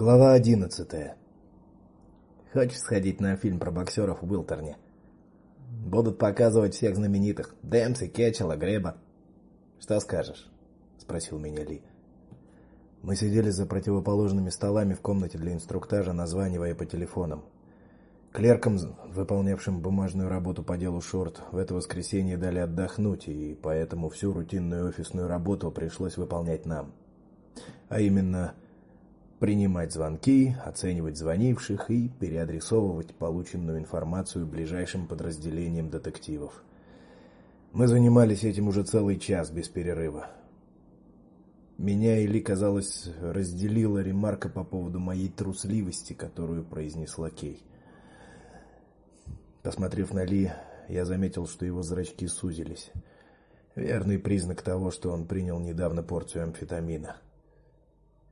Глава одиннадцатая. Хочешь сходить на фильм про боксеров в Уилтерне? Будут показывать всех знаменитых: Дэмси, Кетчела, Греба. Что скажешь? спросил меня Ли. Мы сидели за противоположными столами в комнате для инструктажа, названивая по телефонам. Клеркам, выполнявшим бумажную работу по делу Шорт, в это воскресенье дали отдохнуть, и поэтому всю рутинную офисную работу пришлось выполнять нам. А именно принимать звонки, оценивать звонивших и переадресовывать полученную информацию ближайшим подразделениям детективов. Мы занимались этим уже целый час без перерыва. Меня или, казалось, разделила ремарка по поводу моей трусливости, которую произнесла Кей. Посмотрев на Ли, я заметил, что его зрачки сузились. Верный признак того, что он принял недавно порцию амфетамина.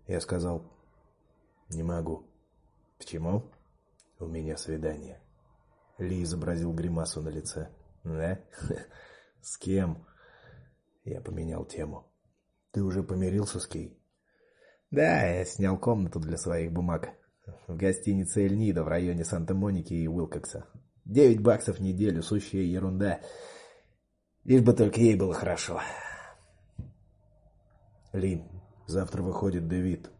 Я сказал: не могу. Почему? У меня свидание. Ли изобразил гримасу на лице. Да? С кем? Я поменял тему. Ты уже помирился с Кей? Да, я снял комнату для своих бумаг в гостинице Эльнида в районе Санта-Моники и Уилкокса. Девять баксов в неделю, сущая ерунда. Лишь бы только ей было хорошо. Ли, завтра выходит Дэвид.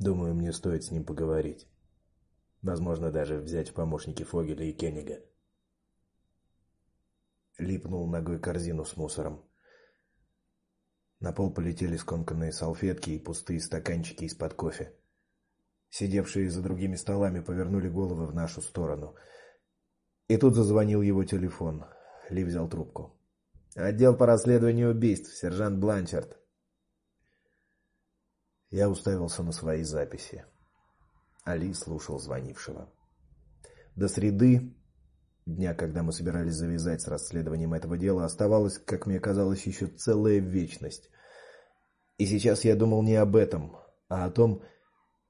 Думаю, мне стоит с ним поговорить. Возможно, даже взять в помощники Фогеля и Кеннига. Липнул ногой корзину с мусором. На пол полетели скомканные салфетки и пустые стаканчики из-под кофе. Сидевшие за другими столами повернули головы в нашу сторону. И тут зазвонил его телефон. Ли взял трубку. Отдел по расследованию убийств, сержант Бланчард. Я уставился на свои записи. Али слушал звонившего. До среды, дня, когда мы собирались завязать с расследованием этого дела, оставалось, как мне казалось, еще целая вечность. И сейчас я думал не об этом, а о том,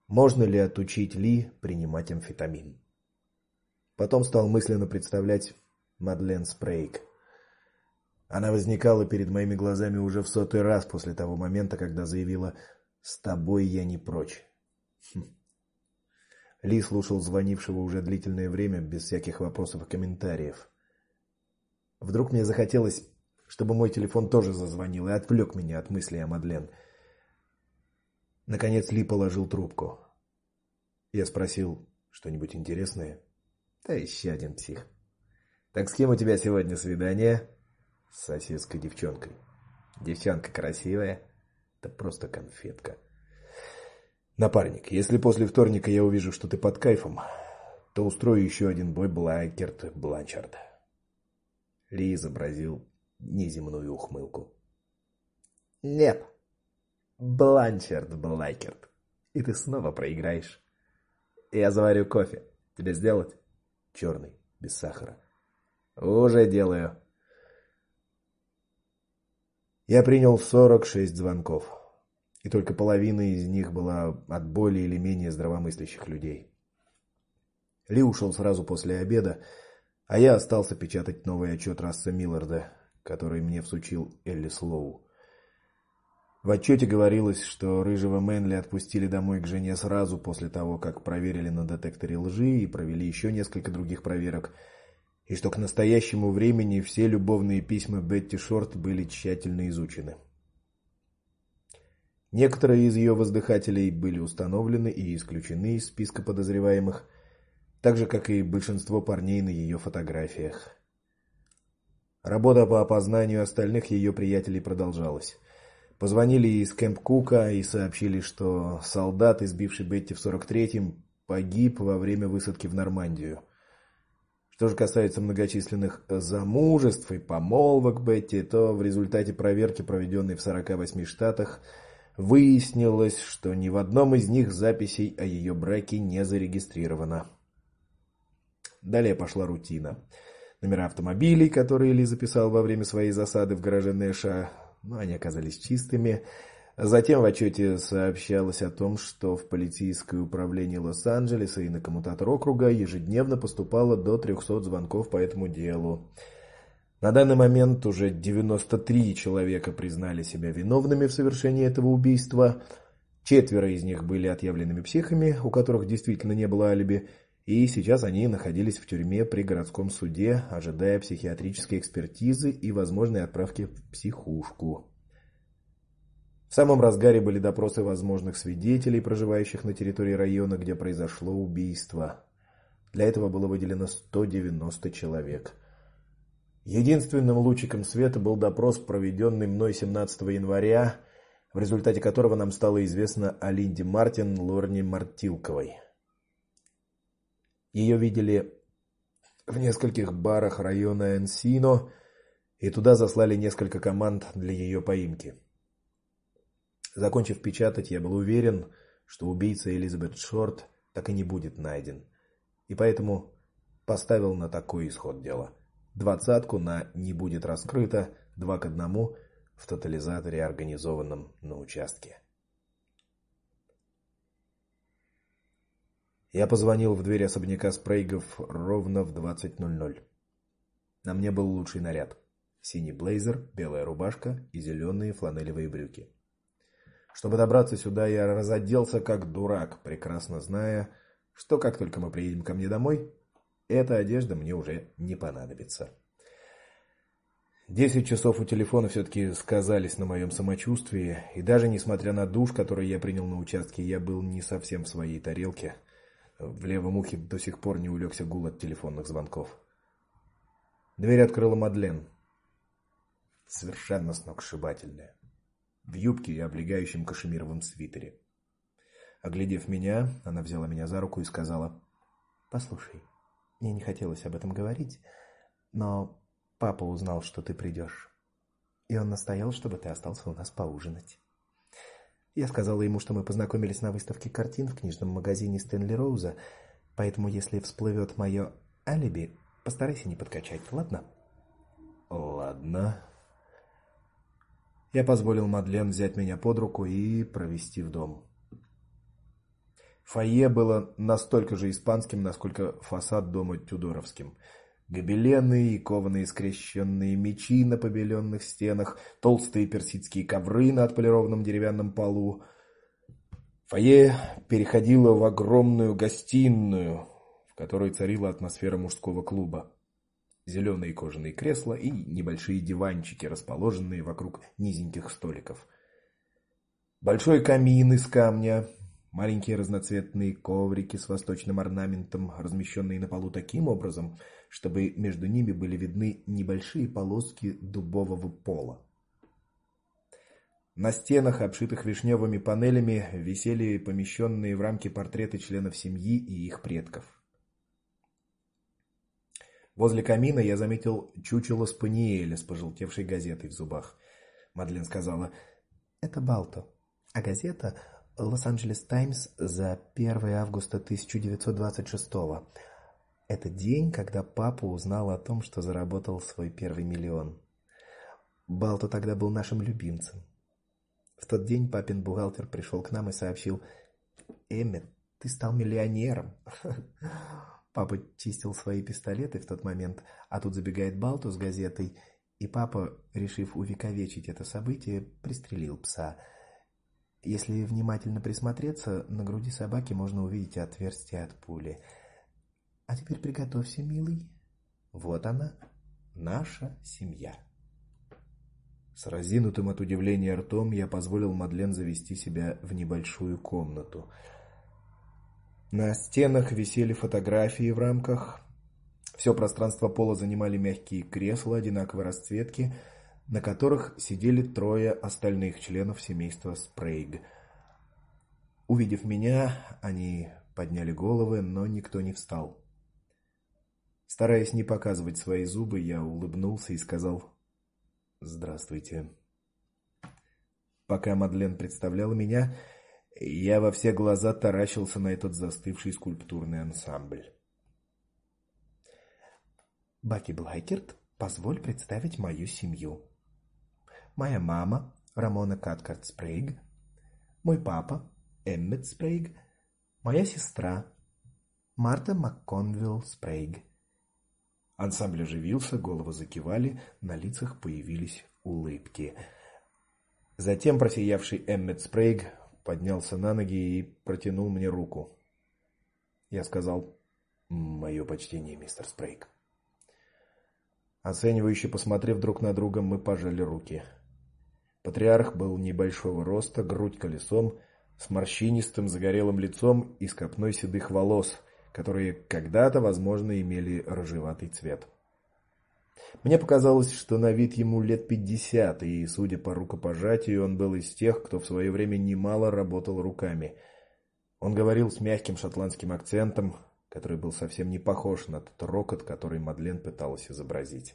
можно ли отучить Ли принимать амфетамин. Потом стал мысленно представлять Мадлен Спрейк. Она возникала перед моими глазами уже в сотый раз после того момента, когда заявила: с тобой я не прочь. Хм. Ли слушал звонившего уже длительное время без всяких вопросов и комментариев. Вдруг мне захотелось, чтобы мой телефон тоже зазвонил и отвлек меня от мыслей о Мадлен. Наконец Ли положил трубку. Я спросил: "Что-нибудь интересное?" "Да еще один псих. Так с кем у тебя сегодня свидание?" "С соседской девчонкой. Девчонка красивая?" Это просто конфетка. Напарник, если после вторника я увижу, что ты под кайфом, то устрою еще один бой Блайкерт Бланчард. Ли изобразил неземную ухмылку. Нет. Бланчард Блайкерт. И ты снова проиграешь. Я заварю кофе. Тебе сделать? Черный, без сахара. Уже делаю. Я принял 46 звонков, и только половина из них была от более или менее здравомыслящих людей. Ли ушел сразу после обеда, а я остался печатать новый отчет Расса Милларда, который мне всучил Элли Слоу. В отчете говорилось, что рыжего Мэнли отпустили домой к жене сразу после того, как проверили на детекторе лжи и провели еще несколько других проверок и что к настоящему времени все любовные письма Бетти Шорт были тщательно изучены. Некоторые из ее воздыхателей были установлены и исключены из списка подозреваемых, так же как и большинство парней на ее фотографиях. Работа по опознанию остальных ее приятелей продолжалась. Позвонили из Кэмп Кука и сообщили, что солдат, избивший Бетти в 43-м, погиб во время высадки в Нормандию. Что же касается многочисленных замужеств и помолвок Бетти, то в результате проверки, проведенной в 48 штатах, выяснилось, что ни в одном из них записей о ее браке не зарегистрировано. Далее пошла рутина. Номера автомобилей, которые Ли записал во время своей засады в гараже Нэша, ну, они оказались чистыми. Затем в отчете сообщалось о том, что в полицейское управление Лос-Анджелеса и на коммутатор округа ежедневно поступало до 300 звонков по этому делу. На данный момент уже 93 человека признали себя виновными в совершении этого убийства, Четверо из них были отъявленными психами, у которых действительно не было алиби, и сейчас они находились в тюрьме при городском суде, ожидая психиатрической экспертизы и возможной отправки в психушку. В самом разгаре были допросы возможных свидетелей, проживающих на территории района, где произошло убийство. Для этого было выделено 190 человек. Единственным лучиком света был допрос, проведенный мной 17 января, в результате которого нам стало известно о Линде Мартин Лорне Мартилковой. Ее видели в нескольких барах района Энсино, и туда заслали несколько команд для ее поимки. Закончив печатать, я был уверен, что убийца Элизабет Шорт так и не будет найден. И поэтому поставил на такой исход дела. Двадцатку на не будет раскрыто, два к одному в тотализаторе, организованном на участке. Я позвонил в дверь особняка Спрейгов ровно в 20:00. На мне был лучший наряд: синий блейзер, белая рубашка и зеленые фланелевые брюки. Чтобы добраться сюда, я разоделся как дурак, прекрасно зная, что как только мы приедем ко мне домой, эта одежда мне уже не понадобится. Десять часов у телефона все таки сказались на моем самочувствии, и даже несмотря на душ, который я принял на участке, я был не совсем в своей тарелке. В левом ухе до сих пор не улегся гул от телефонных звонков. Дверь открыла Мадлен. Совершенно сногсшибательная. В юбке и облегающем кашемировом свитере. Оглядев меня, она взяла меня за руку и сказала: "Послушай, мне не хотелось об этом говорить, но папа узнал, что ты придешь, и он настоял, чтобы ты остался у нас поужинать". Я сказала ему, что мы познакомились на выставке картин в книжном магазине Стэнли Роуза, поэтому если всплывет мое алиби, постарайся не подкачать, ладно? Ладно. Я позволил Мадлен взять меня под руку и провести в дом. Фойе было настолько же испанским, насколько фасад дома тюдоровским. Гобелены и кованые скрещенные мечи на побеленных стенах, толстые персидские ковры на отполированном деревянном полу. Фойе переходило в огромную гостиную, в которой царила атмосфера мужского клуба. Зеленые кожаные кресла и небольшие диванчики, расположенные вокруг низеньких столиков. Большой камин из камня, маленькие разноцветные коврики с восточным орнаментом, размещенные на полу таким образом, чтобы между ними были видны небольшие полоски дубового пола. На стенах, обшитых вишневыми панелями, висели помещенные в рамки портреты членов семьи и их предков. Возле камина я заметил чучело спаниеля с пожелтевшей газетой в зубах. Мадлен сказала: "Это Балто, а газета Лос-Анджелес Таймс за 1 августа 1926 -го. Это день, когда папа узнал о том, что заработал свой первый миллион. Балто тогда был нашим любимцем. В тот день папин бухгалтер пришел к нам и сообщил: "Эммет, ты стал миллионером". Папа чистил свои пистолеты в тот момент, а тут забегает Балто с газетой, и папа, решив увековечить это событие, пристрелил пса. Если внимательно присмотреться, на груди собаки можно увидеть отверстие от пули. А теперь приготовься, милый. Вот она, наша семья. С разинутым от удивления ртом я позволил Мадлен завести себя в небольшую комнату. На стенах висели фотографии в рамках. Все пространство пола занимали мягкие кресла одинаковой расцветки, на которых сидели трое остальных членов семейства Спрейг. Увидев меня, они подняли головы, но никто не встал. Стараясь не показывать свои зубы, я улыбнулся и сказал: "Здравствуйте". Пока Мадлен представляла меня, я во все глаза таращился на этот застывший скульптурный ансамбль. Баки Блайкерт, позволь представить мою семью. Моя мама Рамона Каткарт Спрейг, мой папа Эммет Спрейг, моя сестра Марта МакКонвилл Спрейг. Ансамбль оживился, головы закивали, на лицах появились улыбки. Затем просиявший Эммет Спрейг поднялся на ноги и протянул мне руку. Я сказал: "Мое почтение, мистер Спрейк". Оценивающе посмотрев друг на друга, мы пожали руки. Патриарх был небольшого роста, грудь колесом, с морщинистым загорелым лицом и с копной седых волос, которые когда-то, возможно, имели рыжеватый цвет. Мне показалось, что на вид ему лет пятьдесят, и, судя по рукопожатию, он был из тех, кто в свое время немало работал руками. Он говорил с мягким шотландским акцентом, который был совсем не похож на тот рокот, который Мадлен пыталась изобразить.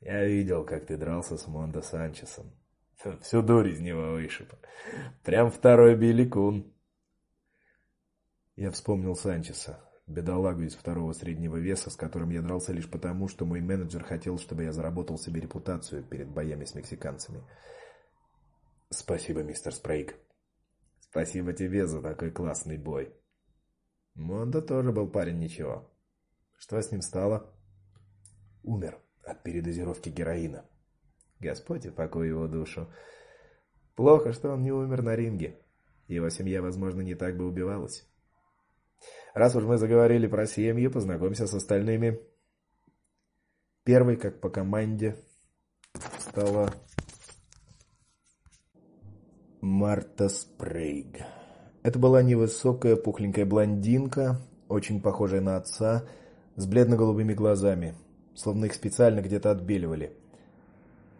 Я видел, как ты дрался с Мондо Санчесом. Всю дурь из него вышиб. Прям второй Биликун. Я вспомнил Санчеса бедолагу из второго среднего веса, с которым я дрался лишь потому, что мой менеджер хотел, чтобы я заработал себе репутацию перед боями с мексиканцами. Спасибо, мистер Спрейк. Спасибо тебе за такой классный бой. Монда тоже был парень ничего. Что с ним стало? Умер от передозировки героина. Господь упокой его душу. Плохо, что он не умер на ринге. Его семья, возможно, не так бы убивалась. Раз уж мы заговорили про семьи, познакомься с остальными. Первой, как по команде, стала Марта Спрейг. Это была невысокая, пухленькая блондинка, очень похожая на отца, с бледно-голубыми глазами, словно их специально где-то отбеливали.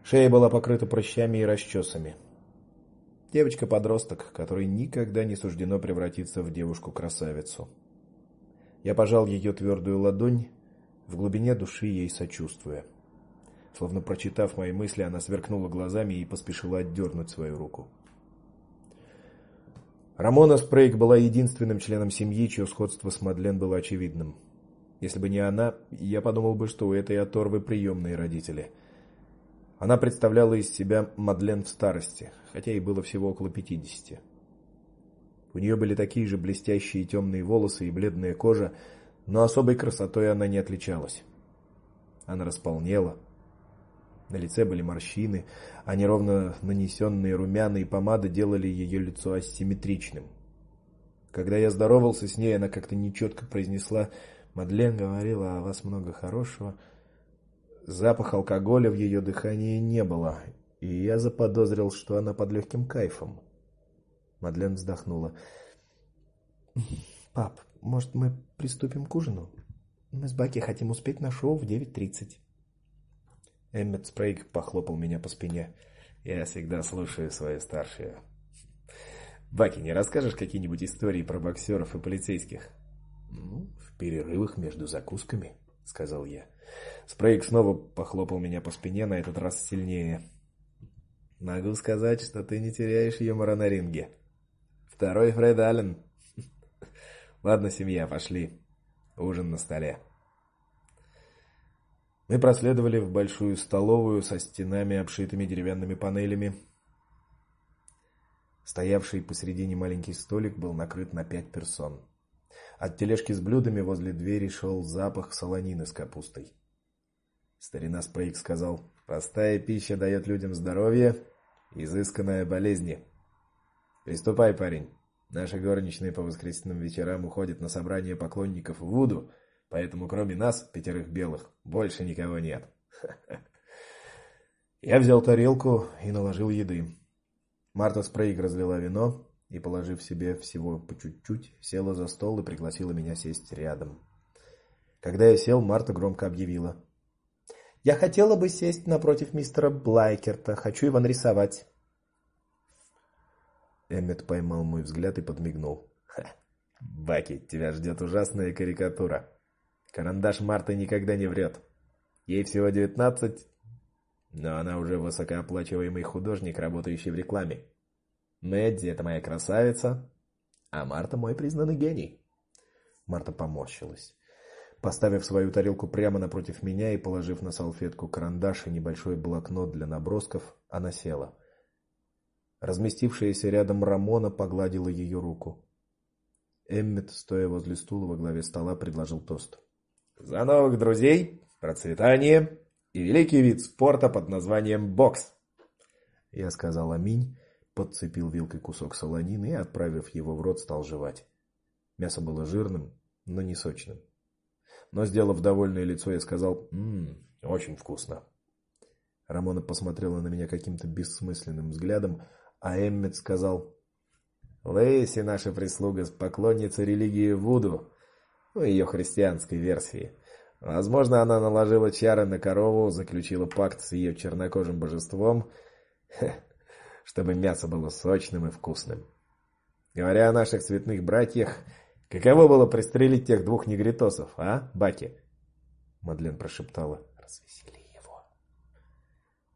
Шея была покрыта прыщами и расчесами. Девочка-подросток, которой никогда не суждено превратиться в девушку-красавицу. Я пожал ее твердую ладонь, в глубине души ей сочувствуя. Словно прочитав мои мысли, она сверкнула глазами и поспешила отдернуть свою руку. Рамона Спрейг была единственным членом семьи, чье сходство с Мадлен было очевидным. Если бы не она, я подумал бы, что у этой оторвы приемные родители. Она представляла из себя Мадлен в старости, хотя ей было всего около пятидесяти. У нее были такие же блестящие темные волосы и бледная кожа, но особой красотой она не отличалась. Она располнела. На лице были морщины, а неровно нанесенные румяна и помада делали ее лицо асимметричным. Когда я здоровался с ней, она как-то нечетко произнесла: "Мадлен говорила о вас много хорошего". Запах алкоголя в ее дыхании не было, и я заподозрил, что она под легким кайфом. Мадлен вздохнула. Пап, может, мы приступим к ужину? Мы с Баки хотим успеть на шоу в 9:30. Эммет Спрейг похлопал меня по спине. Я всегда слушаю свою старшую. Баки, не расскажешь какие-нибудь истории про боксеров и полицейских? Ну, в перерывах между закусками, сказал я. Спрейг снова похлопал меня по спине, на этот раз сильнее. Могу сказать, что ты не теряешь юмора на ринге. Второй Фред Аллен. Ладно, семья, пошли. Ужин на столе. Мы проследовали в большую столовую со стенами, обшитыми деревянными панелями. Стоявший посередине маленький столик был накрыт на пять персон. От тележки с блюдами возле двери шел запах солонины с капустой. Старина Спрейк сказал: "Простая пища дает людям здоровье, изысканная болезни". Приступай, парень. Наши горничные по воскресным вечерам уходят на собрание поклонников Вуду, поэтому кроме нас, пятерых белых, больше никого нет. Я взял тарелку и наложил еды. Марта Спрейг разлила вино и, положив себе всего по чуть-чуть, села за стол и пригласила меня сесть рядом. Когда я сел, Марта громко объявила: "Я хотела бы сесть напротив мистера Блайкерта, хочу его нарисовать". Эммет поймал мой взгляд и подмигнул. Ха. Баки, тебя ждет ужасная карикатура. Карандаш Марты никогда не врет. Ей всего девятнадцать, но она уже высокооплачиваемый художник, работающий в рекламе. Мэдди это моя красавица, а Марта мой признанный гений. Марта поморщилась. Поставив свою тарелку прямо напротив меня и положив на салфетку карандаш и небольшой блокнот для набросков, она села. Разместившаяся рядом Рамона погладила ее руку. Эммет, стоя возле стула во главе стола, предложил тост. За новых друзей, процветание и великий вид спорта под названием бокс. Я сказал аминь, подцепил вилкой кусок солонины и, отправив его в рот, стал жевать. Мясо было жирным, но не сочным. Но, сделав довольное лицо, я сказал «Ммм, очень вкусно». Рамона посмотрела на меня каким-то бессмысленным взглядом, а Эммет сказал «Лэйси, наша прислуга, поклонница религии Вуду, ну, ее христианской версии. Возможно, она наложила чары на корову, заключила пакт с ее чернокожим божеством, чтобы мясо было сочным и вкусным. Говоря о наших цветных братьях, каково было пристрелить тех двух негритосов, а, Баки? Мадлен прошептала: "Развесели его".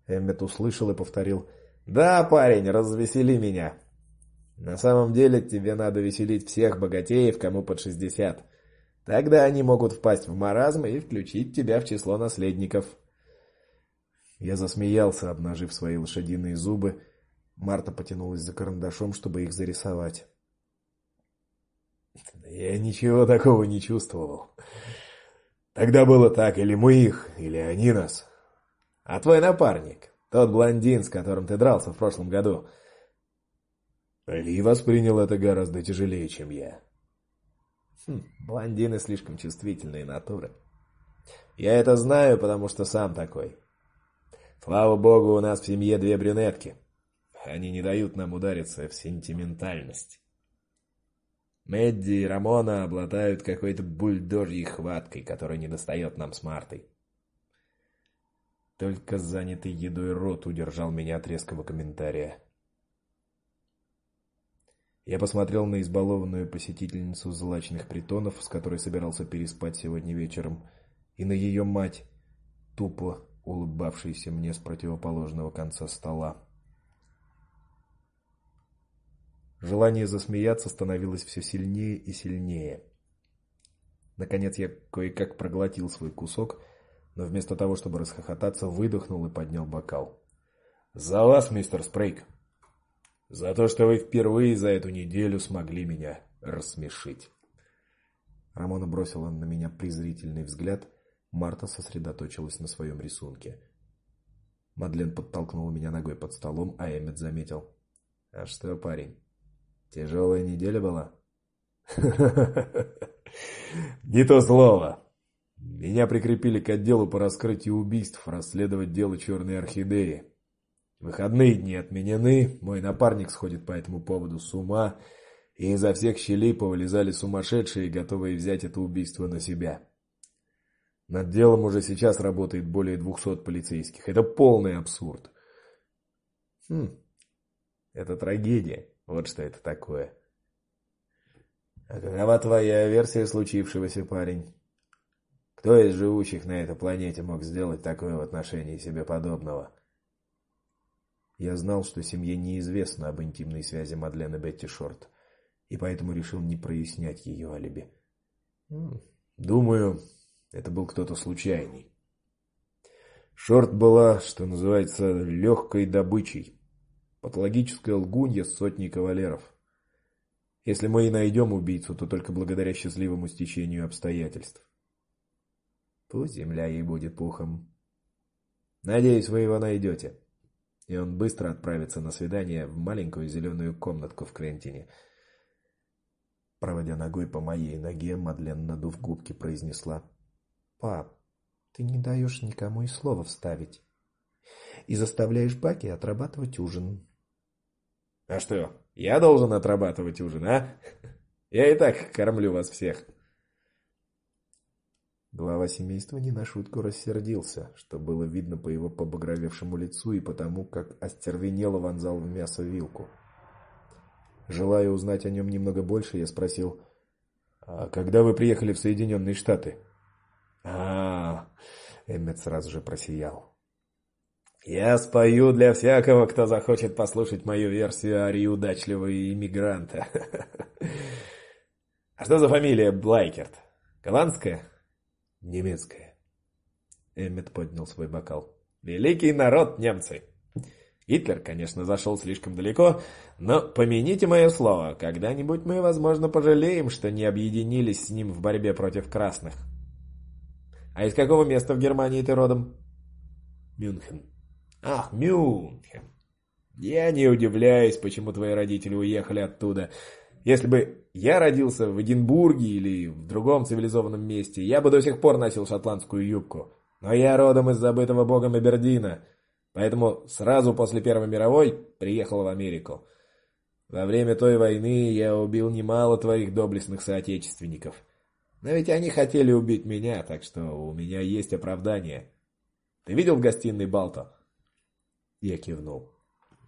Эммет услышал и повторил: "Да, парень, развесели меня. На самом деле, тебе надо веселить всех богатеев, кому под шестьдесят. Тогда они могут впасть в маразм и включить тебя в число наследников". Я засмеялся, обнажив свои лошадиные зубы. Марта потянулась за карандашом, чтобы их зарисовать. Я ничего такого не чувствовал. Тогда было так, или мы их, или они нас. А твой напарник, тот блондин, с которым ты дрался в прошлом году, Ли воспринял это гораздо тяжелее, чем я. Хм, блондины слишком чувствительные натуры. Я это знаю, потому что сам такой. Слава богу, у нас в семье две брюнетки. Они не дают нам удариться в сентиментальность. Мэдди и Рамона обладают какой-то бульдожьей хваткой, которая не достает нам с Мартой. Только занятый едой рот удержал меня от резкого комментария. Я посмотрел на избалованную посетительницу злачных притонов, с которой собирался переспать сегодня вечером, и на ее мать, тупо улыбавшейся мне с противоположного конца стола. Желание засмеяться становилось все сильнее и сильнее. Наконец я кое-как проглотил свой кусок, но вместо того, чтобы расхохотаться, выдохнул и поднял бокал. За вас, мистер Спрейк. За то, что вы впервые за эту неделю смогли меня рассмешить. Рамона бросила на меня презрительный взгляд, Марта сосредоточилась на своем рисунке. Мадлен подтолкнула меня ногой под столом, а Эммет заметил: "А что, парень, Тяжелая неделя была? Не то слово. Меня прикрепили к отделу по раскрытию убийств, расследовать дело черной орхидеи. Выходные дни отменены, мой напарник сходит по этому поводу с ума, и изо всех щелей повылезали сумасшедшие, готовые взять это убийство на себя. Над делом уже сейчас работает более двухсот полицейских. Это полный абсурд. Хм. Это трагедия. Вот что это такое. А какова твоя версия случившегося, парень? Кто из живущих на этой планете мог сделать такое в отношении себе подобного? Я знал, что семье неизвестно об интимной связи Мадлены Бетти Шорт, и поэтому решил не прояснять ее алиби. Думаю, это был кто-то случайный. Шорт была, что называется, легкой добычей. Патологическая лгунья с сотней кавалеров. Если мы и найдем убийцу, то только благодаря счастливому стечению обстоятельств. Пусть земля ей будет пухом. Надеюсь, вы его найдете. И он быстро отправится на свидание в маленькую зеленую комнатку в Крентине. Проводя ногой по моей ноге, Мадлен, надув губки, произнесла: "Пап, ты не даешь никому и слова вставить и заставляешь Баки отрабатывать ужин. А что, я должен отрабатывать ужин, а? Я и так кормлю вас всех. Глава семейства не на шутку рассердился, что было видно по его побагровевшему лицу и потому, как остервенело вонзал в мясо вилку. Желая узнать о нем немного больше, я спросил: "А когда вы приехали в Соединенные Штаты?" А, Эммет сразу же просиял. Я спою для всякого, кто захочет послушать мою версию арии удачливого иммигранта. А что за фамилия Блайкерт? Голландская? Немецкая. Эммет поднял свой бокал. Великий народ немцы. Гитлер, конечно, зашел слишком далеко, но помяните мое слово, когда-нибудь мы, возможно, пожалеем, что не объединились с ним в борьбе против красных. А из какого места в Германии ты родом? Мюнхен. Ах, Мюнхен. Я не удивляюсь, почему твои родители уехали оттуда. Если бы я родился в Эдинбурге или в другом цивилизованном месте, я бы до сих пор носил шотландскую юбку. Но я родом из забытого богом Абердина, поэтому сразу после Первой мировой приехал в Америку. Во время той войны я убил немало твоих доблестных соотечественников. Но ведь они хотели убить меня, так что у меня есть оправдание. Ты видел в гостиной Балто? Я кивнул.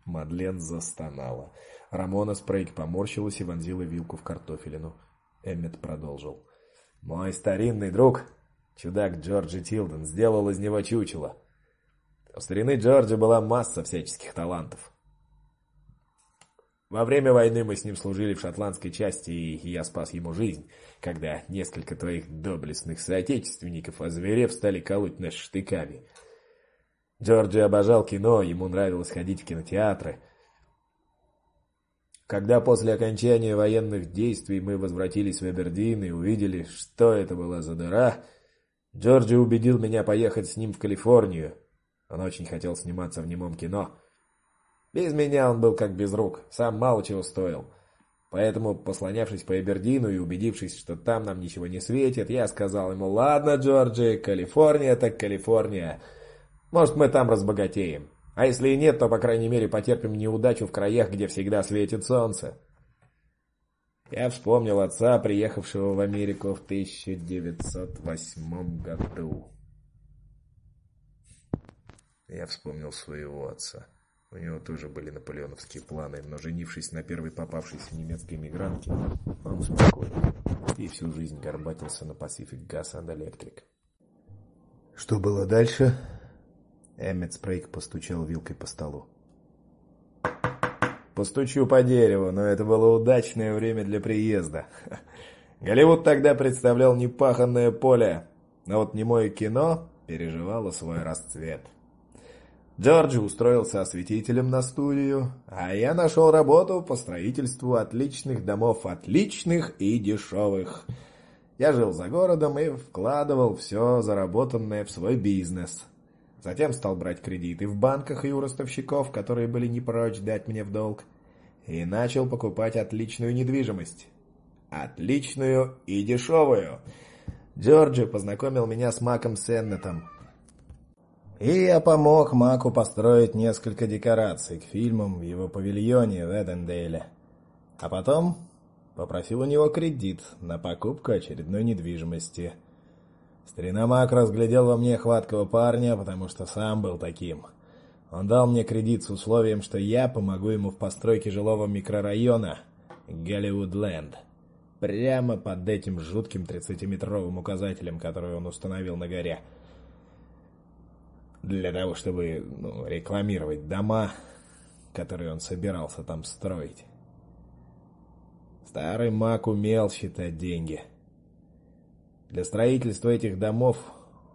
Мадлен застонала. Рамона Спрейк поморщилась и вонзила вилку в картофелину. Эммет продолжил. «Мой старинный друг, чудак Джорджи Тилден, сделал из него чучело. У старины Джорджа была масса всяческих талантов. Во время войны мы с ним служили в шотландской части, и я спас ему жизнь, когда несколько твоих доблестных соотечественников, озверев, стали колоть нас штыками. Джорджи обожал кино, ему нравилось ходить в кинотеатры. Когда после окончания военных действий мы возвратились в Эбердин и увидели, что это была за дыра, Джорджи убедил меня поехать с ним в Калифорнию. Он очень хотел сниматься в немом кино. Без меня он был как без рук, сам мало чего стоил. Поэтому, послонявшись по Эбердину и убедившись, что там нам ничего не светит, я сказал ему, «Ладно, Джорджи, Калифорния так Калифорния. Может, мы там разбогатеем». А если и нет, то, по крайней мере, потерпим неудачу в краях, где всегда светит солнце. Я вспомнил отца, приехавшего в Америку в 1908 году. Я вспомнил своего отца. У него тоже были наполеоновские планы, но женившись на первой попавшейся немецкой мигрантке, он успокоился и всю жизнь горбатился на Pacific Gas and Electric. Что было дальше? Эммет Спрейк постучал вилкой по столу. Постучу по дереву, но это было удачное время для приезда. Голливуд тогда представлял непаханное поле, но вот немое кино переживало свой расцвет. Джорджи устроился осветителем на студию, а я нашел работу по строительству отличных домов, отличных и дешевых. Я жил за городом и вкладывал все заработанное в свой бизнес. Затем стал брать кредиты в банках и у ростовщиков, которые были не прочь дать мне в долг. И начал покупать отличную недвижимость. Отличную и дешевую. Джорджи познакомил меня с Маком Сеннетом. И я помог Маку построить несколько декораций к фильмам в его павильоне в Эдендейле. А потом попросил у него кредит на покупку очередной недвижимости – Старина Мак разглядел во мне хваткого парня, потому что сам был таким. Он дал мне кредит с условием, что я помогу ему в постройке жилого микрорайона Голливудленд. Прямо под этим жутким 30-метровым указателем, который он установил на горе. Для того, чтобы ну, рекламировать дома, которые он собирался там строить. Старый Мак умел считать деньги — для строительства этих домов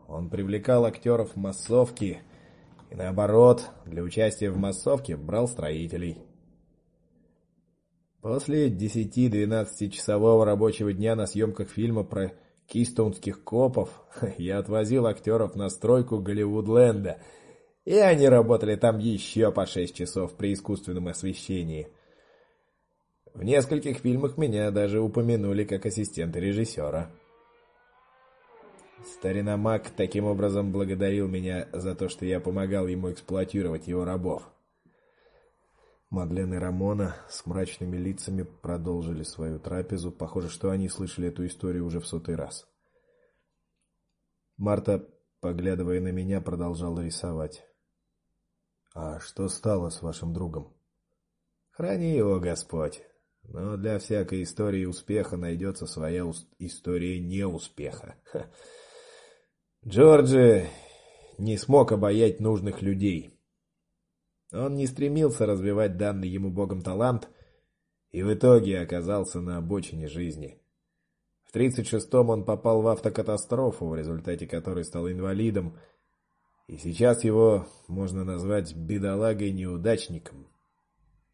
он привлекал актеров массовки и наоборот, для участия в массовке брал строителей. После 10-12 часового рабочего дня на съемках фильма про кистоунских копов я отвозил актеров на стройку Голливудленда, и они работали там еще по 6 часов при искусственном освещении. В нескольких фильмах меня даже упомянули как ассистента режиссера. Старина Мак таким образом благодарил меня за то, что я помогал ему эксплуатировать его рабов. Мадлен и Рамона с мрачными лицами продолжили свою трапезу. Похоже, что они слышали эту историю уже в сотый раз. Марта, поглядывая на меня, продолжала рисовать. А что стало с вашим другом? Храни его, Господь. Но для всякой истории успеха найдется своя история неуспеха. Джорджи не смог обаять нужных людей. Он не стремился развивать данный ему Богом талант и в итоге оказался на обочине жизни. В 36-м он попал в автокатастрофу, в результате которой стал инвалидом, и сейчас его можно назвать бедолагой-неудачником.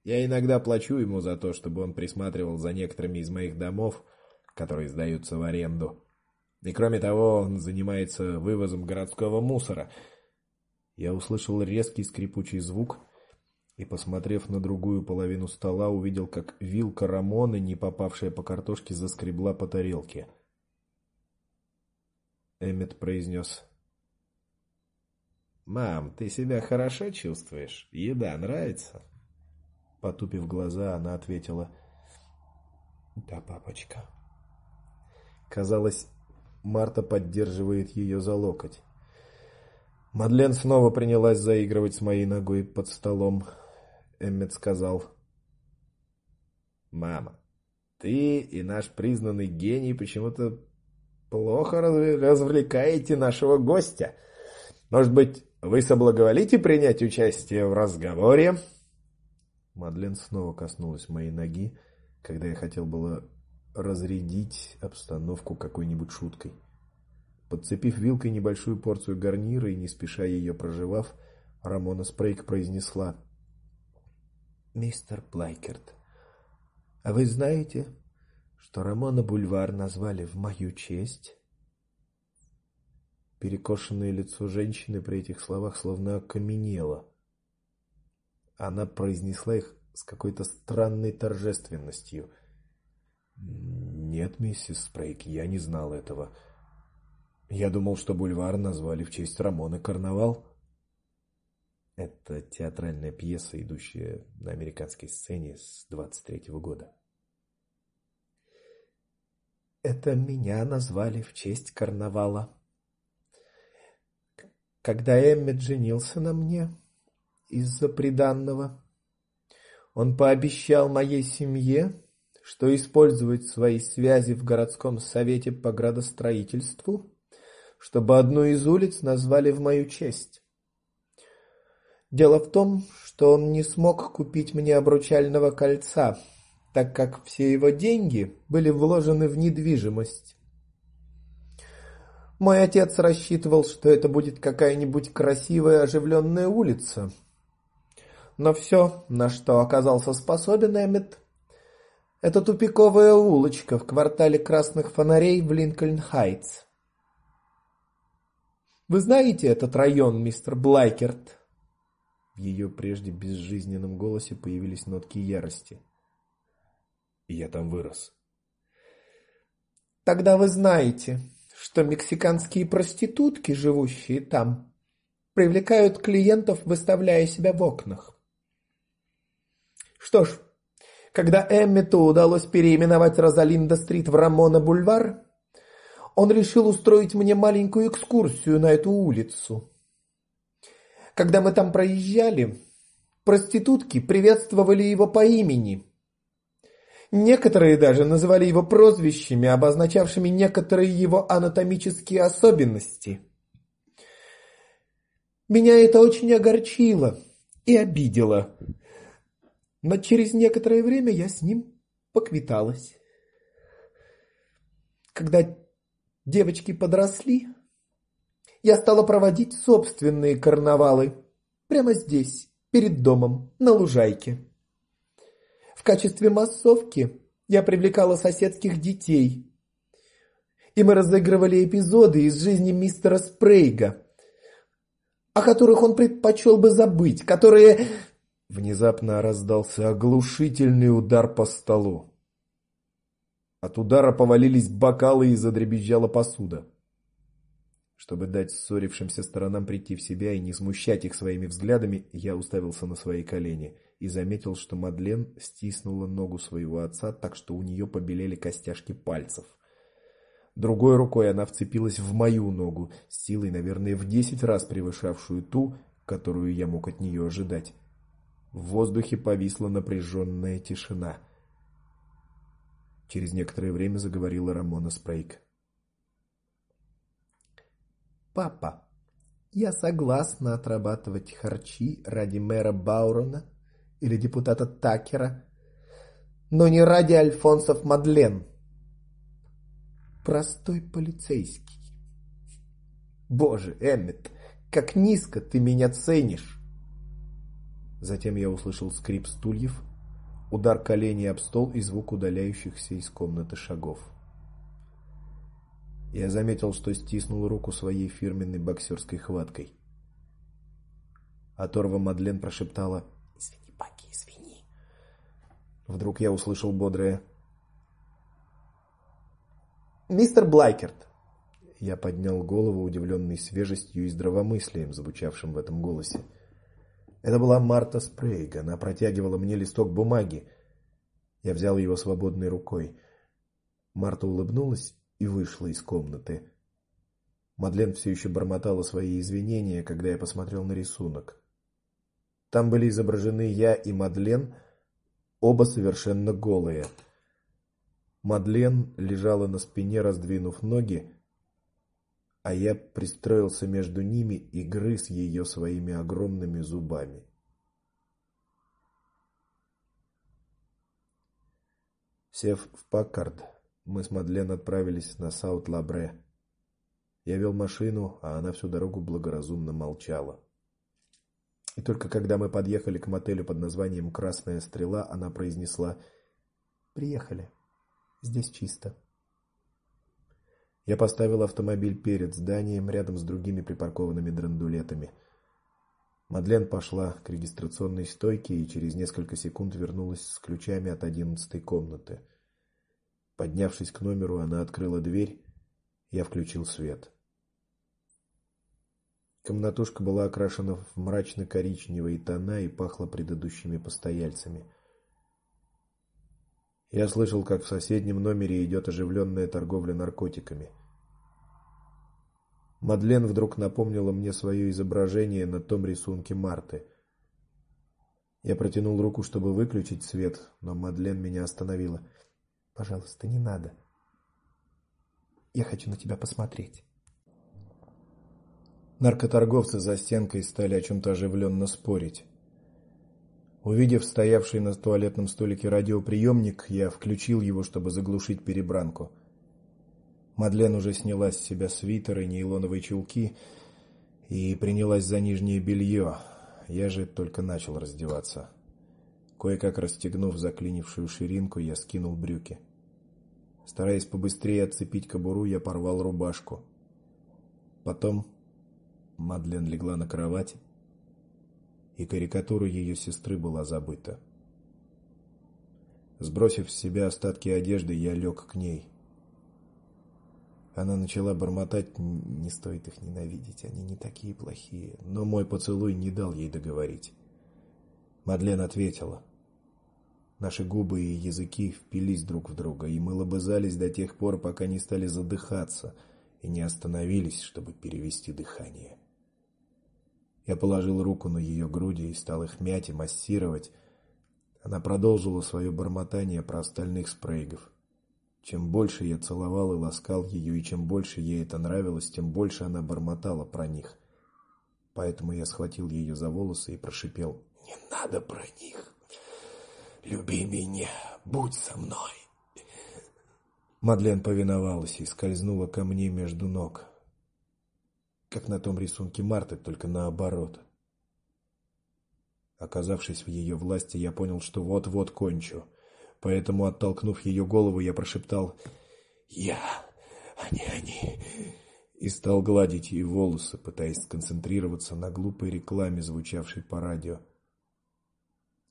Я иногда плачу ему за то, чтобы он присматривал за некоторыми из моих домов, которые сдаются в аренду. И кроме того, он занимается вывозом городского мусора. Я услышал резкий скрипучий звук, и, посмотрев на другую половину стола, увидел, как вилка Рамоны, не попавшая по картошке, заскребла по тарелке. Эммет произнес. «Мам, ты себя хорошо чувствуешь? Еда нравится?» Потупив глаза, она ответила. «Да, папочка». Казалось, Марта поддерживает ее за локоть. Мадлен снова принялась заигрывать с моей ногой под столом. Эммет сказал. «Мама, ты и наш признанный гений почему-то плохо развлекаете нашего гостя. Может быть, вы соблаговолите принять участие в разговоре?» Мадлен снова коснулась моей ноги, когда я хотел было разрядить обстановку какой-нибудь шуткой. Подцепив вилкой небольшую порцию гарнира и не спеша ее прожевав, Рамона Спрейк произнесла: Мистер Блайкерт, а вы знаете, что Рамона Бульвар назвали в мою честь? Перекошенное лицо женщины при этих словах словно окаменело. Она произнесла их с какой-то странной торжественностью. Нет, миссис Спрейк, я не знал этого. Я думал, что бульвар назвали в честь Рамоны Карнавал. Это театральная пьеса, идущая на американской сцене с 23 -го года. Это меня назвали в честь карнавала. Когда Эммет женился на мне из-за приданного, он пообещал моей семье, что использует свои связи в городском совете по градостроительству, чтобы одну из улиц назвали в мою честь. Дело в том, что он не смог купить мне обручального кольца, так как все его деньги были вложены в недвижимость. Мой отец рассчитывал, что это будет какая-нибудь красивая оживленная улица. Но все, на что оказался способен Эммет, это тупиковая улочка в квартале красных фонарей в Линкольн-Хайтс. Вы знаете этот район, мистер Блайкерт? В ее прежде безжизненном голосе появились нотки ярости. я там вырос. Тогда вы знаете, что мексиканские проститутки, живущие там, привлекают клиентов, выставляя себя в окнах. Что ж, когда Эммету удалось переименовать Розалинда-стрит в Рамона-бульвар, он решил устроить мне маленькую экскурсию на эту улицу. Когда мы там проезжали, проститутки приветствовали его по имени. Некоторые даже называли его прозвищами, обозначавшими некоторые его анатомические особенности. Меня это очень огорчило и обидело. Но через некоторое время я с ним поквиталась. Когда девочки подросли, я стала проводить собственные карнавалы прямо здесь, перед домом, на лужайке. В качестве массовки я привлекала соседских детей. И мы разыгрывали эпизоды из жизни мистера Спрейга, о которых он предпочел бы забыть, которые... Внезапно раздался оглушительный удар по столу. От удара повалились бокалы и задребезжала посуда. Чтобы дать ссорившимся сторонам прийти в себя и не смущать их своими взглядами, я уставился на свои колени и заметил, что Мадлен стиснула ногу своего отца так, что у нее побелели костяшки пальцев. Другой рукой она вцепилась в мою ногу, силой, наверное, в десять раз превышавшую ту, которую я мог от нее ожидать. В воздухе повисла напряженная тишина. Через некоторое время заговорила Рамона Спрейк. Папа, я согласна отрабатывать харчи ради мэра Баурона или депутата Такера, но не ради Альфонсов Мадлен. Простой полицейский. Боже, Эммет, как низко ты меня ценишь. Затем я услышал скрип стульев, удар коленей об стол и звук удаляющихся из комнаты шагов. Я заметил, что стиснул руку своей фирменной боксерской хваткой. Оторва Мадлен прошептала: "Извини, Паки, извини. Вдруг я услышал бодрое: Мистер Блайкерт. Я поднял голову, удивленный свежестью и здравомыслием, звучавшим в этом голосе. Это была Марта Спрейг. Она протягивала мне листок бумаги. Я взял его свободной рукой. Марта улыбнулась и вышла из комнаты. Мадлен все еще бормотала свои извинения, когда я посмотрел на рисунок. Там были изображены я и Мадлен, оба совершенно голые. Мадлен лежала на спине, раздвинув ноги, а я пристроился между ними и грыз ее своими огромными зубами. Сев в Паккард, мы с Мадлен отправились на Саут-Лабре. Я вел машину, а она всю дорогу благоразумно молчала. И только когда мы подъехали к мотелю под названием Красная стрела, она произнесла: "Приехали. Здесь чисто". Я поставил автомобиль перед зданием, рядом с другими припаркованными драндулетами. Мадлен пошла к регистрационной стойке и через несколько секунд вернулась с ключами от одиннадцатой комнаты. Поднявшись к номеру, она открыла дверь. Я включил свет. Комнатушка была окрашена в мрачно-коричневые тона и пахла предыдущими постояльцами. Я слышал, как в соседнем номере идет оживленная торговля наркотиками. Мадлен вдруг напомнила мне свое изображение на том рисунке Марты. Я протянул руку, чтобы выключить свет, но Мадлен меня остановила. Пожалуйста, не надо. Я хочу на тебя посмотреть. Наркоторговцы за стенкой стали о чем то оживленно спорить. Увидев стоявший на туалетном столике радиоприемник, я включил его, чтобы заглушить перебранку. Мадлен уже сняла с себя свитер и нейлоновые чулки и принялась за нижнее белье. Я же только начал раздеваться. Кое-как расстегнув заклинившую ширинку, я скинул брюки. Стараясь побыстрее отцепить кобуру, я порвал рубашку. Потом Мадлен легла на кровать, и карикатура ее сестры была забыта. Сбросив с себя остатки одежды, я лег к ней. Она начала бормотать: "Не стоит их ненавидеть, они не такие плохие". Но мой поцелуй не дал ей договорить. Мадлен ответила: Наши губы и языки впились друг в друга, и мы лобызались до тех пор, пока не стали задыхаться и не остановились, чтобы перевести дыхание. Я положил руку на ее груди и стал их мять и массировать. Она продолжила свое бормотание про остальных спрейгов. Чем больше я целовал и ласкал ее, и чем больше ей это нравилось, тем больше она бормотала про них. Поэтому я схватил ее за волосы и прошипел: "Не надо про них. Люби меня, будь со мной". Мадлен повиновалась и скользнула ко мне между ног как на том рисунке Марты, только наоборот. Оказавшись в ее власти, я понял, что вот-вот кончу. Поэтому, оттолкнув ее голову, я прошептал: "Я, они, они" и стал гладить ей волосы, пытаясь сконцентрироваться на глупой рекламе, звучавшей по радио.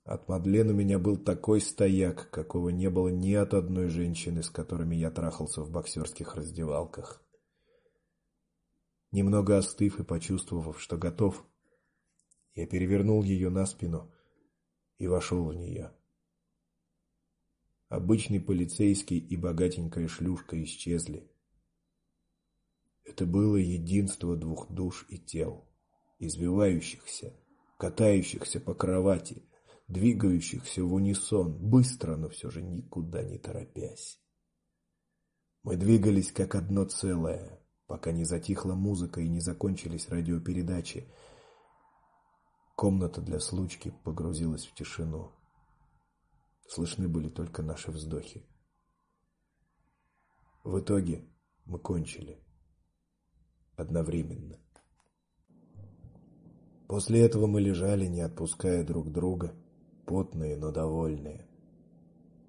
От Мадлен у меня был такой стояк, какого не было ни от одной женщины, с которыми я трахался в боксерских раздевалках. Немного остыв и почувствовав, что готов, я перевернул ее на спину и вошел в нее. Обычный полицейский и богатенькая шлюшка исчезли. Это было единство двух душ и тел, извивающихся, катающихся по кровати, двигающихся в унисон, быстро, но все же никуда не торопясь. Мы двигались как одно целое, пока не затихла музыка и не закончились радиопередачи. Комната для случки погрузилась в тишину. Слышны были только наши вздохи. В итоге мы кончили одновременно. После этого мы лежали, не отпуская друг друга, потные, но довольные.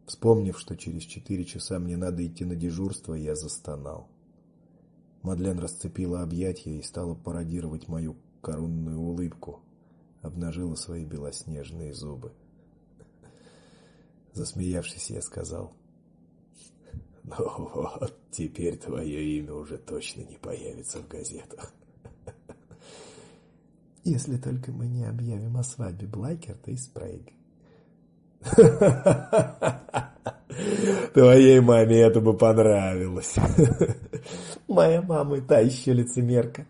Вспомнив, что через четыре часа мне надо идти на дежурство, я застонал. Мадлен расцепила объятия и стала пародировать мою коронную улыбку, обнажила свои белоснежные зубы. Засмеявшись, я сказал: "Ну вот, теперь твое имя уже точно не появится в газетах". Если только мы не объявим о свадьбе Блайкерта и Спрейга. Твоей маме это бы понравилось. Моя мама та еще лицемерка.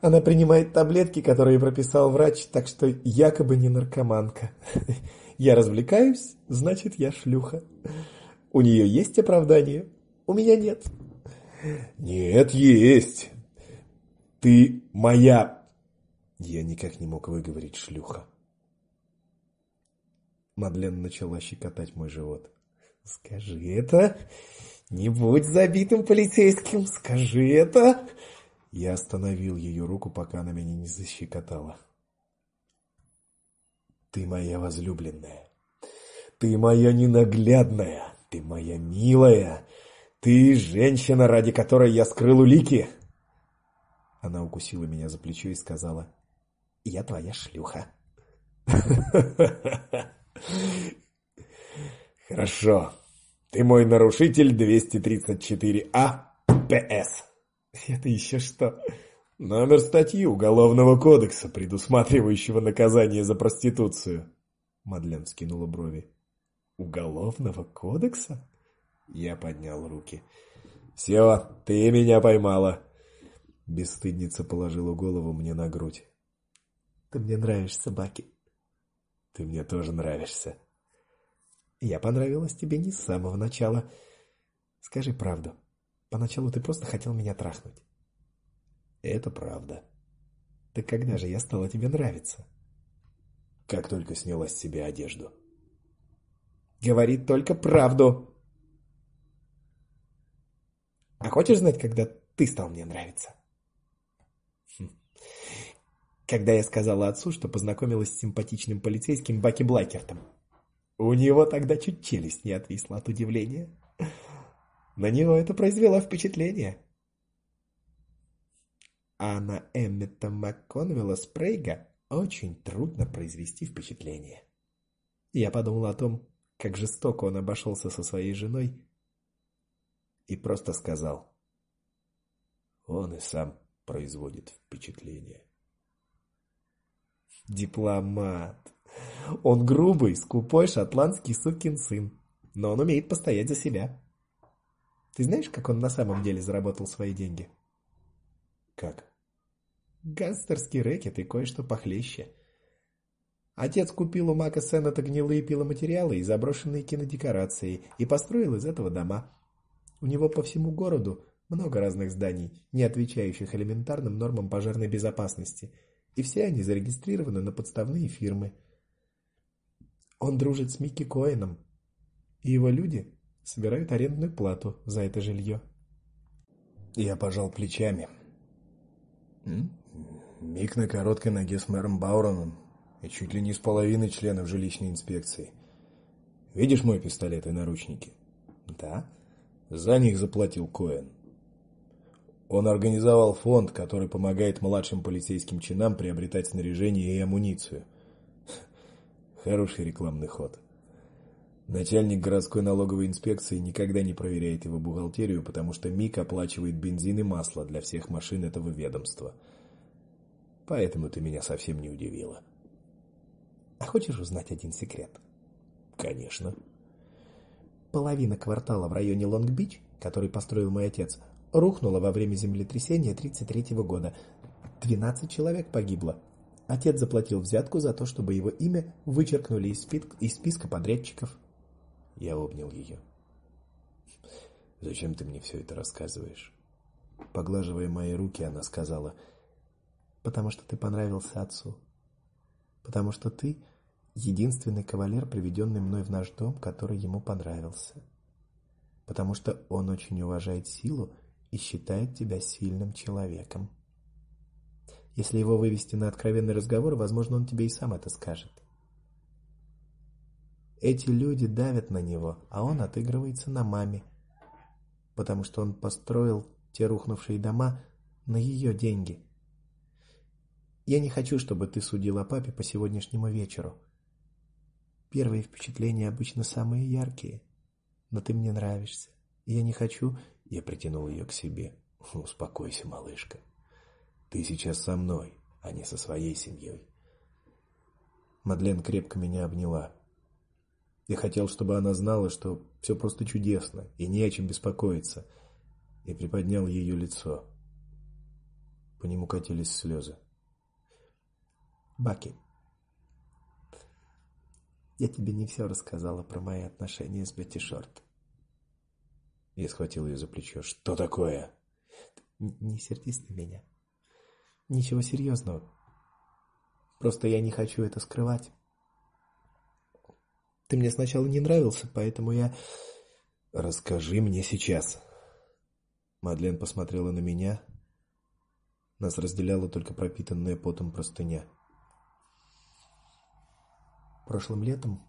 Она принимает таблетки, которые прописал врач, так что якобы не наркоманка. Я развлекаюсь, значит, я шлюха. У нее есть оправдание, у меня нет. Нет, есть. Ты моя... Я никак не мог выговорить шлюха. Мадлен начала щекотать мой живот. Скажи это. Не будь забитым полицейским, скажи это. Я остановил ее руку, пока она меня не защекотала. Ты моя возлюбленная. Ты моя ненаглядная. Ты моя милая. Ты женщина, ради которой я скрыл улики. Она укусила меня за плечо и сказала: "Я твоя шлюха". Хорошо. Ты мой нарушитель 234А ПС. Это еще что? Номер статьи Уголовного кодекса, предусматривающего наказание за проституцию. Мадлен скинула брови. Уголовного кодекса? Я поднял руки. Все, ты меня поймала. Бесстыдница положила голову мне на грудь. Ты мне нравишься, Баки. Ты мне тоже нравишься. Я понравилась тебе не с самого начала. Скажи правду. Поначалу ты просто хотел меня трахнуть. Это правда. Так когда же я стала тебе нравиться? Как только сняла с себя одежду. Говори только правду. А хочешь знать, когда ты стал мне нравиться? Хм. Когда я сказала отцу, что познакомилась с симпатичным полицейским Баки Блайкертом. У него тогда чуть челюсть не отвисла от удивления. На него это произвело впечатление. А на Эммета МакКонвилла Спрейга очень трудно произвести впечатление. Я подумал о том, как жестоко он обошелся со своей женой, и просто сказал: "Он и сам производит впечатление". Дипломат. Он грубый, скупой шотландский сукин сын, но он умеет постоять за себя. Ты знаешь, как он на самом деле заработал свои деньги? Как? Гангстерский рэкет и кое-что похлеще. Отец купил у Мака Сеннета гнилые пиломатериалы и заброшенные кинодекорации и построил из этого дома. У него по всему городу много разных зданий, не отвечающих элементарным нормам пожарной безопасности, и все они зарегистрированы на подставные фирмы. Он дружит с Микки Коэном, и его люди собирают арендную плату за это жилье. Я пожал плечами. Мик на короткой ноге с мэром Бауроном и чуть ли не с половиной членов жилищной инспекции. Видишь мой пистолет и наручники? Да. За них заплатил Коэн. Он организовал фонд, который помогает младшим полицейским чинам приобретать снаряжение и амуницию – Хороший рекламный ход. Начальник городской налоговой инспекции никогда не проверяет его бухгалтерию, потому что Мик оплачивает бензин и масло для всех машин этого ведомства. Поэтому ты меня совсем не удивила. А хочешь узнать один секрет? Конечно. Половина квартала в районе Лонг-Бич, который построил мой отец, рухнула во время землетрясения 33 года. 12 человек погибло. Отец заплатил взятку за то, чтобы его имя вычеркнули из, списка, из списка подрядчиков. Я обнял ее. Зачем ты мне все это рассказываешь? Поглаживая мои руки, она сказала: "Потому что ты понравился отцу. Потому что ты единственный кавалер, приведенный мной в наш дом, который ему понравился. Потому что он очень уважает силу и считает тебя сильным человеком. Если его вывести на откровенный разговор, возможно, он тебе и сам это скажет. Эти люди давят на него, а он отыгрывается на маме, потому что он построил те рухнувшие дома на ее деньги. Я не хочу, чтобы ты судил о папе по сегодняшнему вечеру. Первые впечатления обычно самые яркие. Но ты мне нравишься. Я не хочу, я притянул ее к себе. Успокойся, малышка. Ты сейчас со мной, а не со своей семьей. Мадлен крепко меня обняла. Я хотел, чтобы она знала, что все просто чудесно и не о чем беспокоиться, и приподнял ее лицо. По нему катились слезы. Баки, я тебе не все рассказала про мои отношения с Бетти Шорт. Я схватил ее за плечо. Что такое? Не сердись на меня. Ничего серьезного. Просто я не хочу это скрывать. Ты мне сначала не нравился, поэтому я Расскажи мне сейчас. Мадлен посмотрела на меня. Нас разделяла только пропитанная потом простыня. Прошлым летом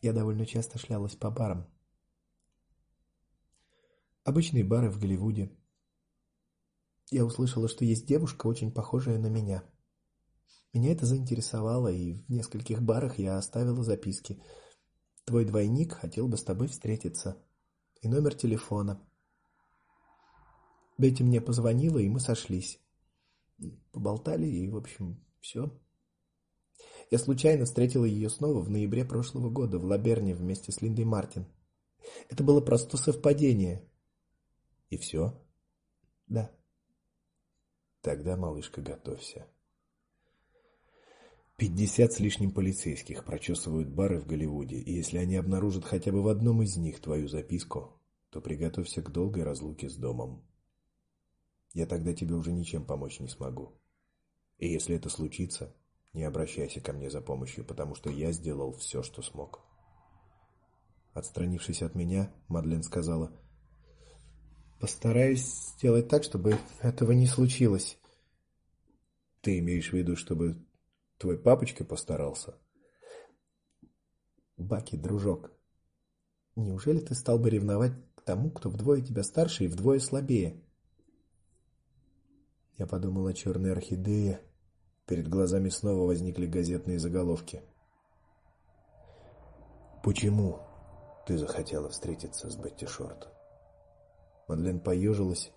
я довольно часто шлялась по барам. Обычные бары в Голливуде. Я услышала, что есть девушка, очень похожая на меня. Меня это заинтересовало, и в нескольких барах я оставила записки. Твой двойник хотел бы с тобой встретиться. И номер телефона. Бетти мне позвонила, и мы сошлись. Поболтали, и, в общем, все. Я случайно встретила ее снова в ноябре прошлого года в Лаберне вместе с Линдой Мартин. Это было просто совпадение. И все? Да. Тогда, малышка, готовься. Пятьдесят с лишним полицейских прочесывают бары в Голливуде, и если они обнаружат хотя бы в одном из них твою записку, то приготовься к долгой разлуке с домом. Я тогда тебе уже ничем помочь не смогу. И если это случится, не обращайся ко мне за помощью, потому что я сделал все, что смог. Отстранившись от меня, Мадлен сказала: "Постараюсь сделать так, чтобы этого не случилось". Ты имеешь в виду, чтобы твой папочка постарался? Баки, дружок, неужели ты стал бы ревновать к тому, кто вдвое тебя старше и вдвое слабее? Я подумал о черной орхидее, Перед глазами снова возникли газетные заголовки. Почему ты захотела встретиться с Бетти Шорт? Мадлен поежилась.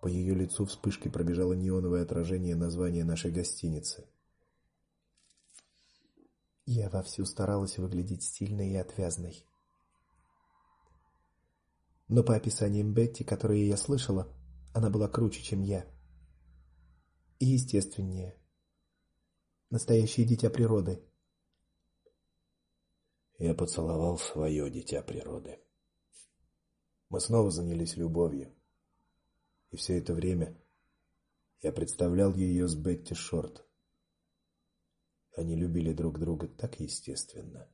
По ее лицу вспышкой пробежало неоновое отражение названия нашей гостиницы. Я вовсю старалась выглядеть стильной и отвязной. Но по описаниям Бетти, которые я слышала, она была круче, чем я. И естественнее настоящее дитя природы. Я поцеловал свое дитя природы. Мы снова занялись любовью. И все это время я представлял ее с Бетти Шорт. Они любили друг друга так естественно.